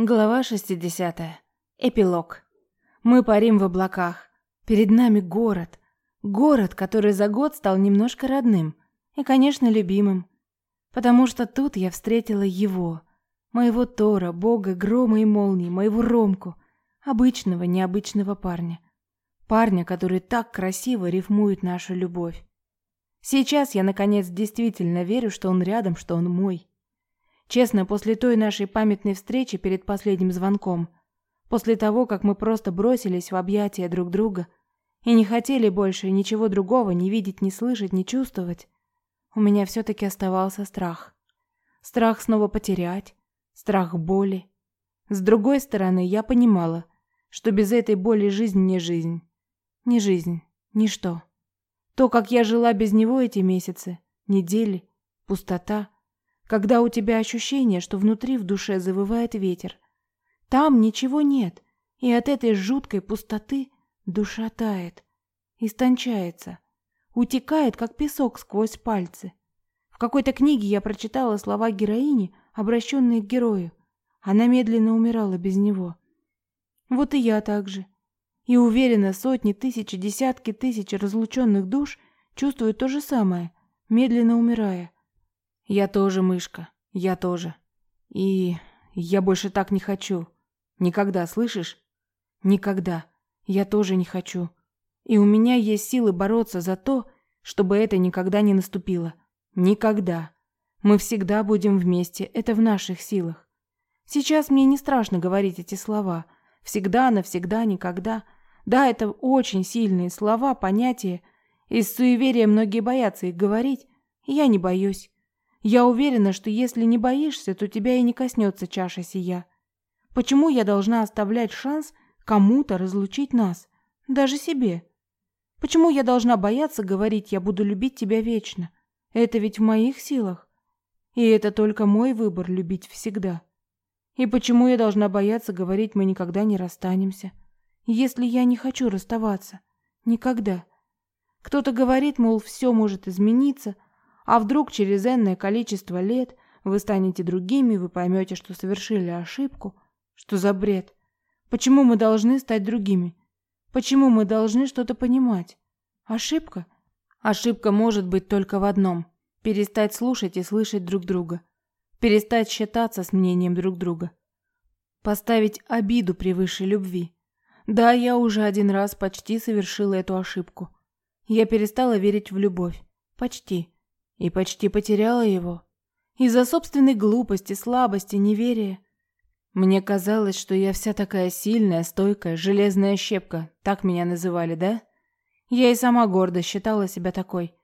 Глава 60. Эпилог. Мы парим в облаках. Перед нами город. Город, который за год стал немножко родным. И, конечно, любимым. Потому что тут я встретила его. Моего Тора, бога грома и молний, моего Ромку. Обычного, необычного парня. Парня, который так красиво рифмует нашу любовь. Сейчас я, наконец, действительно верю, что он рядом, что он мой. Честно, после той нашей памятной встречи перед последним звонком, после того, как мы просто бросились в объятия друг друга и не хотели больше ничего другого не видеть, не слышать, не чувствовать, у меня все-таки оставался страх. Страх снова потерять, страх боли. С другой стороны, я понимала, что без этой боли жизнь не жизнь. Не жизнь, ничто. То, как я жила без него эти месяцы, недели, пустота — когда у тебя ощущение, что внутри в душе завывает ветер. Там ничего нет, и от этой жуткой пустоты душа тает, истончается, утекает, как песок сквозь пальцы. В какой-то книге я прочитала слова героини, обращенные к герою. Она медленно умирала без него. Вот и я так же. И уверена, сотни, тысячи, десятки тысяч разлученных душ чувствуют то же самое, медленно умирая. Я тоже мышка. Я тоже. И я больше так не хочу. Никогда, слышишь? Никогда. Я тоже не хочу. И у меня есть силы бороться за то, чтобы это никогда не наступило. Никогда. Мы всегда будем вместе. Это в наших силах. Сейчас мне не страшно говорить эти слова. Всегда, навсегда, никогда. Да, это очень сильные слова, понятия. Из суеверия многие боятся их говорить. я не боюсь. Я уверена, что если не боишься, то тебя и не коснется чаша сия. Почему я должна оставлять шанс кому-то разлучить нас, даже себе? Почему я должна бояться говорить «я буду любить тебя вечно»? Это ведь в моих силах. И это только мой выбор любить всегда. И почему я должна бояться говорить «мы никогда не расстанемся», если я не хочу расставаться? Никогда. Кто-то говорит, мол, все может измениться – а вдруг через энное количество лет вы станете другими, вы поймете, что совершили ошибку? Что за бред? Почему мы должны стать другими? Почему мы должны что-то понимать? Ошибка? Ошибка может быть только в одном – перестать слушать и слышать друг друга. Перестать считаться с мнением друг друга. Поставить обиду превыше любви. Да, я уже один раз почти совершила эту ошибку. Я перестала верить в любовь. Почти и почти потеряла его. Из-за собственной глупости, слабости, неверия. Мне казалось, что я вся такая сильная, стойкая, железная щепка. Так меня называли, да? Я и сама гордо считала себя такой.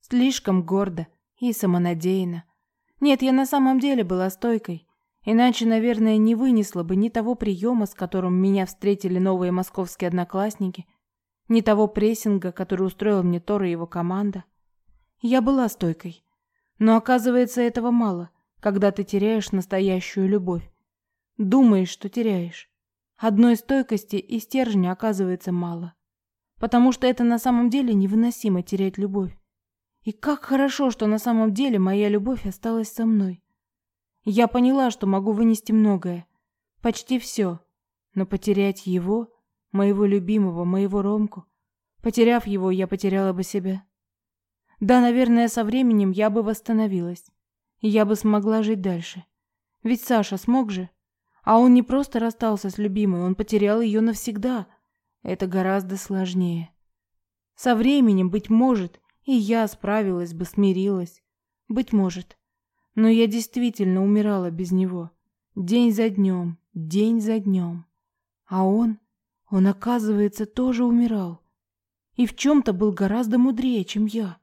Слишком гордо и самонадеянно. Нет, я на самом деле была стойкой. Иначе, наверное, не вынесла бы ни того приема, с которым меня встретили новые московские одноклассники, ни того прессинга, который устроил мне Тор и его команда. Я была стойкой. Но оказывается, этого мало, когда ты теряешь настоящую любовь. Думаешь, что теряешь. Одной стойкости и стержня оказывается мало. Потому что это на самом деле невыносимо терять любовь. И как хорошо, что на самом деле моя любовь осталась со мной. Я поняла, что могу вынести многое. Почти все. Но потерять его, моего любимого, моего Ромку, потеряв его, я потеряла бы себя. Да, наверное, со временем я бы восстановилась. И я бы смогла жить дальше. Ведь Саша смог же. А он не просто расстался с любимой, он потерял ее навсегда. Это гораздо сложнее. Со временем, быть может, и я справилась бы, смирилась. Быть может. Но я действительно умирала без него. День за днем, день за днем. А он, он, оказывается, тоже умирал. И в чем-то был гораздо мудрее, чем я.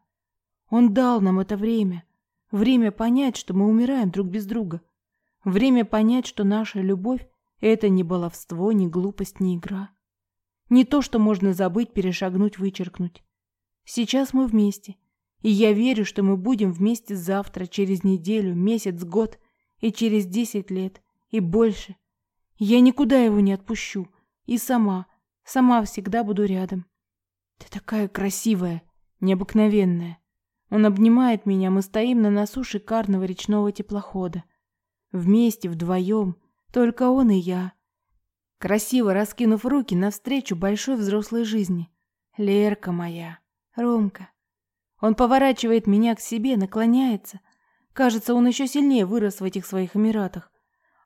Он дал нам это время. Время понять, что мы умираем друг без друга. Время понять, что наша любовь — это не баловство, не глупость, не игра. Не то, что можно забыть, перешагнуть, вычеркнуть. Сейчас мы вместе. И я верю, что мы будем вместе завтра, через неделю, месяц, год и через десять лет. И больше. Я никуда его не отпущу. И сама, сама всегда буду рядом. Ты такая красивая, необыкновенная. Он обнимает меня, мы стоим на носу шикарного речного теплохода. Вместе, вдвоем, Только он и я. Красиво раскинув руки навстречу большой взрослой жизни. Лерка моя, Ромка. Он поворачивает меня к себе, наклоняется. Кажется, он еще сильнее вырос в этих своих эмиратах.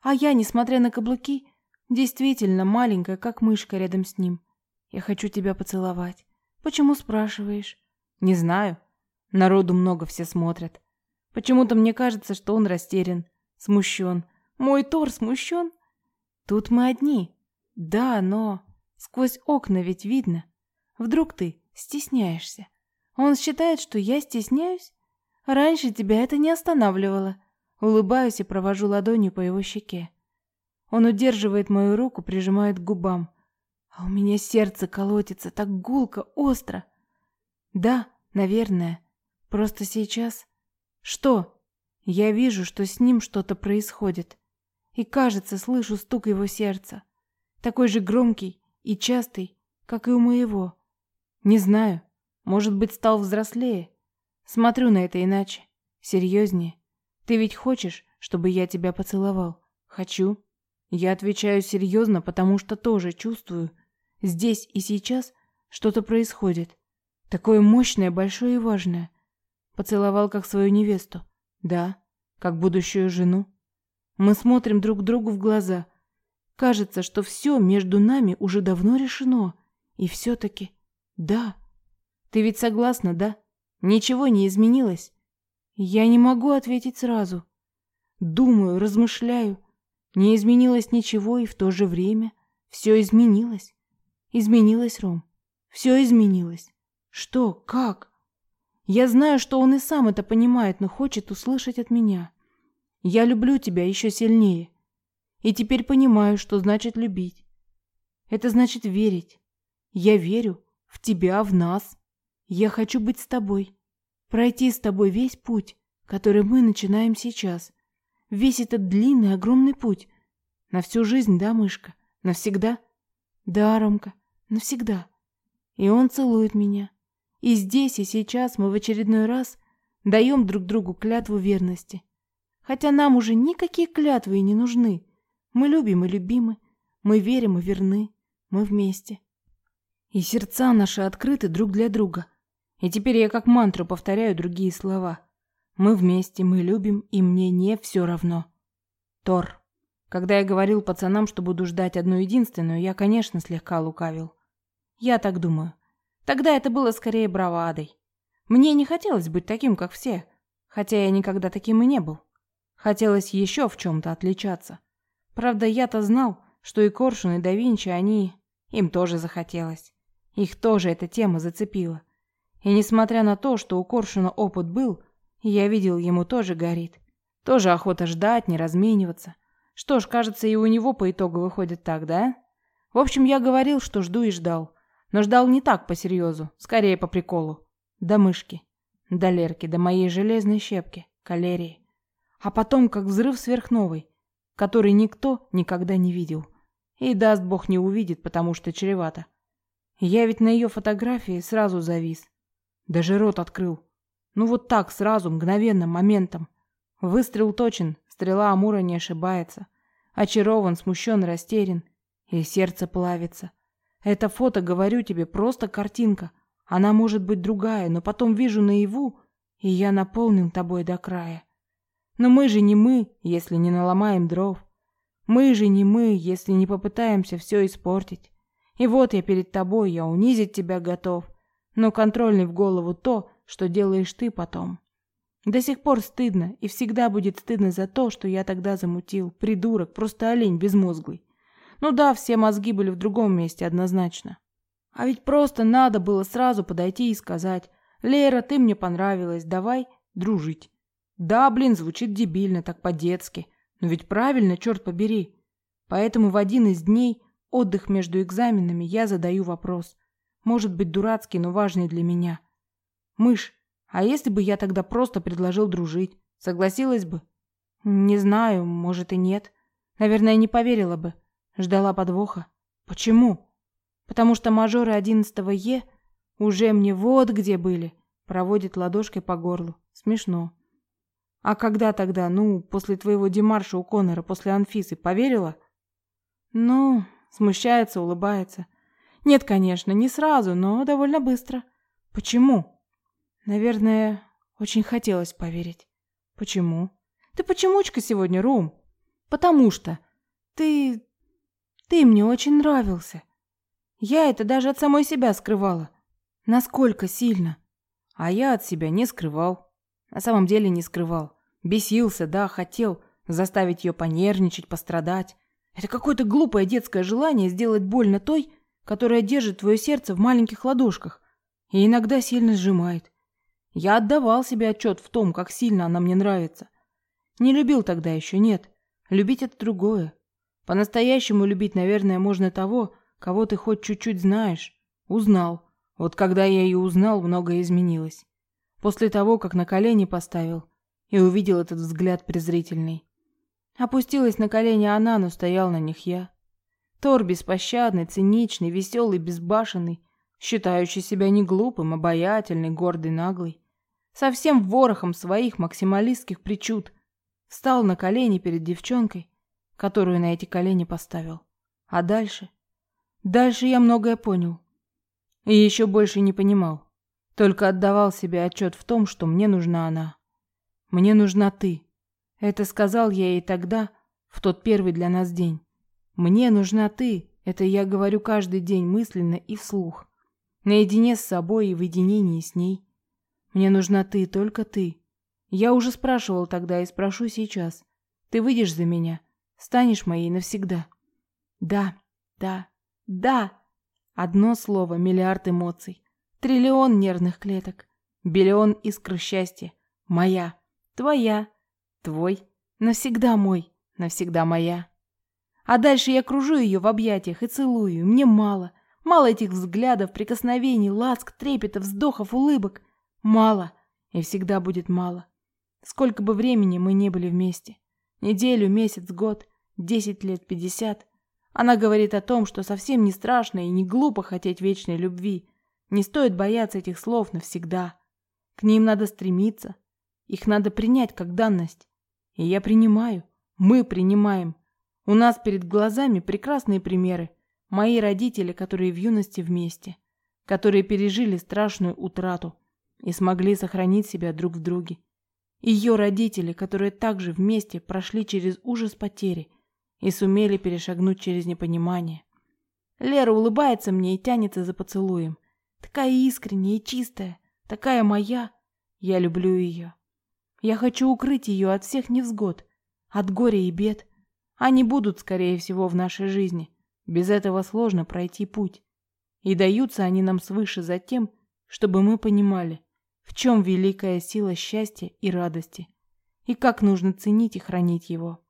А я, несмотря на каблуки, действительно маленькая, как мышка рядом с ним. Я хочу тебя поцеловать. Почему спрашиваешь? Не знаю. Народу много все смотрят. Почему-то мне кажется, что он растерян, смущен. Мой Тор смущен? Тут мы одни. Да, но сквозь окна ведь видно. Вдруг ты стесняешься. Он считает, что я стесняюсь? Раньше тебя это не останавливало. Улыбаюсь и провожу ладонью по его щеке. Он удерживает мою руку, прижимает к губам. А у меня сердце колотится так гулко, остро. Да, наверное. Просто сейчас... Что? Я вижу, что с ним что-то происходит. И, кажется, слышу стук его сердца. Такой же громкий и частый, как и у моего. Не знаю. Может быть, стал взрослее. Смотрю на это иначе. Серьезнее. Ты ведь хочешь, чтобы я тебя поцеловал? Хочу. Я отвечаю серьезно, потому что тоже чувствую, здесь и сейчас что-то происходит. Такое мощное, большое и важное. Поцеловал как свою невесту. Да, как будущую жену. Мы смотрим друг другу в глаза. Кажется, что все между нами уже давно решено. И все-таки, да. Ты ведь согласна, да? Ничего не изменилось. Я не могу ответить сразу. Думаю, размышляю. Не изменилось ничего, и в то же время все изменилось. Изменилось, Ром. Все изменилось. Что? Как? Я знаю, что он и сам это понимает, но хочет услышать от меня. Я люблю тебя еще сильнее. И теперь понимаю, что значит любить. Это значит верить. Я верю в тебя, в нас. Я хочу быть с тобой. Пройти с тобой весь путь, который мы начинаем сейчас. Весь этот длинный, огромный путь. На всю жизнь, да, мышка? Навсегда? Да, Ромка, навсегда. И он целует меня. И здесь, и сейчас мы в очередной раз даем друг другу клятву верности. Хотя нам уже никакие клятвы и не нужны. Мы любим и любимы. Мы верим и верны. Мы вместе. И сердца наши открыты друг для друга. И теперь я как мантру повторяю другие слова. Мы вместе, мы любим, и мне не все равно. Тор. Когда я говорил пацанам, что буду ждать одну единственную, я, конечно, слегка лукавил. Я так думаю. Тогда это было скорее бравадой. Мне не хотелось быть таким, как все, хотя я никогда таким и не был. Хотелось еще в чем-то отличаться. Правда, я-то знал, что и Коршун, и да Винчи, они... Им тоже захотелось. Их тоже эта тема зацепила. И несмотря на то, что у Коршуна опыт был, я видел, ему тоже горит. Тоже охота ждать, не размениваться. Что ж, кажется, и у него по итогу выходит так, да? В общем, я говорил, что жду и ждал. Но ждал не так по серьезу, скорее по приколу. До мышки, до Лерки, до моей железной щепки, калерии. А потом, как взрыв сверхновой, который никто никогда не видел. И даст бог не увидит, потому что чревато. Я ведь на ее фотографии сразу завис. Даже рот открыл. Ну вот так, сразу, мгновенно, моментом. Выстрел точен, стрела Амура не ошибается. Очарован, смущен, растерян. И сердце плавится. Это фото, говорю тебе, просто картинка. Она может быть другая, но потом вижу наяву, и я наполнен тобой до края. Но мы же не мы, если не наломаем дров. Мы же не мы, если не попытаемся все испортить. И вот я перед тобой, я унизить тебя готов. Но контрольный в голову то, что делаешь ты потом. До сих пор стыдно, и всегда будет стыдно за то, что я тогда замутил. Придурок, просто олень безмозглый. Ну да, все мозги были в другом месте однозначно. А ведь просто надо было сразу подойти и сказать, «Лера, ты мне понравилась, давай дружить». Да, блин, звучит дебильно, так по-детски. Но ведь правильно, черт побери. Поэтому в один из дней, отдых между экзаменами, я задаю вопрос. Может быть дурацкий, но важный для меня. «Мышь, а если бы я тогда просто предложил дружить, согласилась бы?» «Не знаю, может и нет. Наверное, не поверила бы. Ждала подвоха. Почему? Потому что мажоры одиннадцатого Е уже мне вот где были. Проводит ладошкой по горлу. Смешно. А когда тогда, ну, после твоего демарша у Конора, после Анфисы, поверила? Ну, смущается, улыбается. Нет, конечно, не сразу, но довольно быстро. Почему? Наверное, очень хотелось поверить. Почему? Ты почемучка сегодня, Рум? Потому что ты... ты мне очень нравился. Я это даже от самой себя скрывала. Насколько сильно. А я от себя не скрывал. На самом деле не скрывал. Бесился, да, хотел заставить ее понервничать, пострадать. Это какое-то глупое детское желание сделать больно той, которая держит твое сердце в маленьких ладошках и иногда сильно сжимает. Я отдавал себе отчет в том, как сильно она мне нравится. Не любил тогда еще, нет. Любить это другое. По-настоящему любить, наверное, можно того, кого ты хоть чуть-чуть знаешь. Узнал. Вот когда я ее узнал, многое изменилось. После того, как на колени поставил и увидел этот взгляд презрительный. Опустилась на колени она, но стоял на них я. Тор беспощадный, циничный, веселый, безбашенный, считающий себя не глупым, обаятельный, гордый, наглый. Совсем ворохом своих максималистских причуд. Встал на колени перед девчонкой, которую на эти колени поставил. А дальше? Дальше я многое понял. И еще больше не понимал. Только отдавал себе отчет в том, что мне нужна она. Мне нужна ты. Это сказал я ей тогда, в тот первый для нас день. Мне нужна ты. Это я говорю каждый день мысленно и вслух. Наедине с собой и в единении с ней. Мне нужна ты, только ты. Я уже спрашивал тогда и спрошу сейчас. Ты выйдешь за меня? Станешь моей навсегда? Да, да, да. Одно слово, миллиард эмоций. Триллион нервных клеток. Биллион искр счастья. Моя. Твоя. Твой, навсегда мой, навсегда моя. А дальше я кружу ее в объятиях и целую. Мне мало. Мало этих взглядов, прикосновений, ласк, трепетов, вздохов, улыбок. Мало. И всегда будет мало. Сколько бы времени мы не были вместе. Неделю, месяц, год, десять лет, пятьдесят. Она говорит о том, что совсем не страшно и не глупо хотеть вечной любви. Не стоит бояться этих слов навсегда. К ним надо стремиться. Их надо принять как данность. И я принимаю. Мы принимаем. У нас перед глазами прекрасные примеры. Мои родители, которые в юности вместе, которые пережили страшную утрату и смогли сохранить себя друг в друге. Ее родители, которые также вместе прошли через ужас потери и сумели перешагнуть через непонимание. Лера улыбается мне и тянется за поцелуем. Такая искренняя и чистая, такая моя. Я люблю ее. Я хочу укрыть ее от всех невзгод, от горя и бед. Они будут, скорее всего, в нашей жизни. Без этого сложно пройти путь. И даются они нам свыше за тем, чтобы мы понимали, в чем великая сила счастья и радости, и как нужно ценить и хранить его.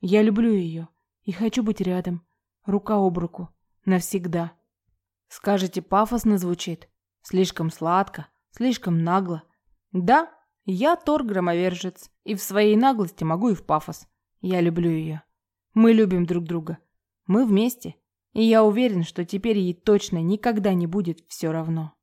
Я люблю ее и хочу быть рядом, рука об руку, навсегда. Скажете, пафосно звучит, слишком сладко, слишком нагло. Да, я Тор-громовержец, и в своей наглости могу и в пафос. Я люблю ее. Мы любим друг друга. Мы вместе. И я уверен, что теперь ей точно никогда не будет все равно.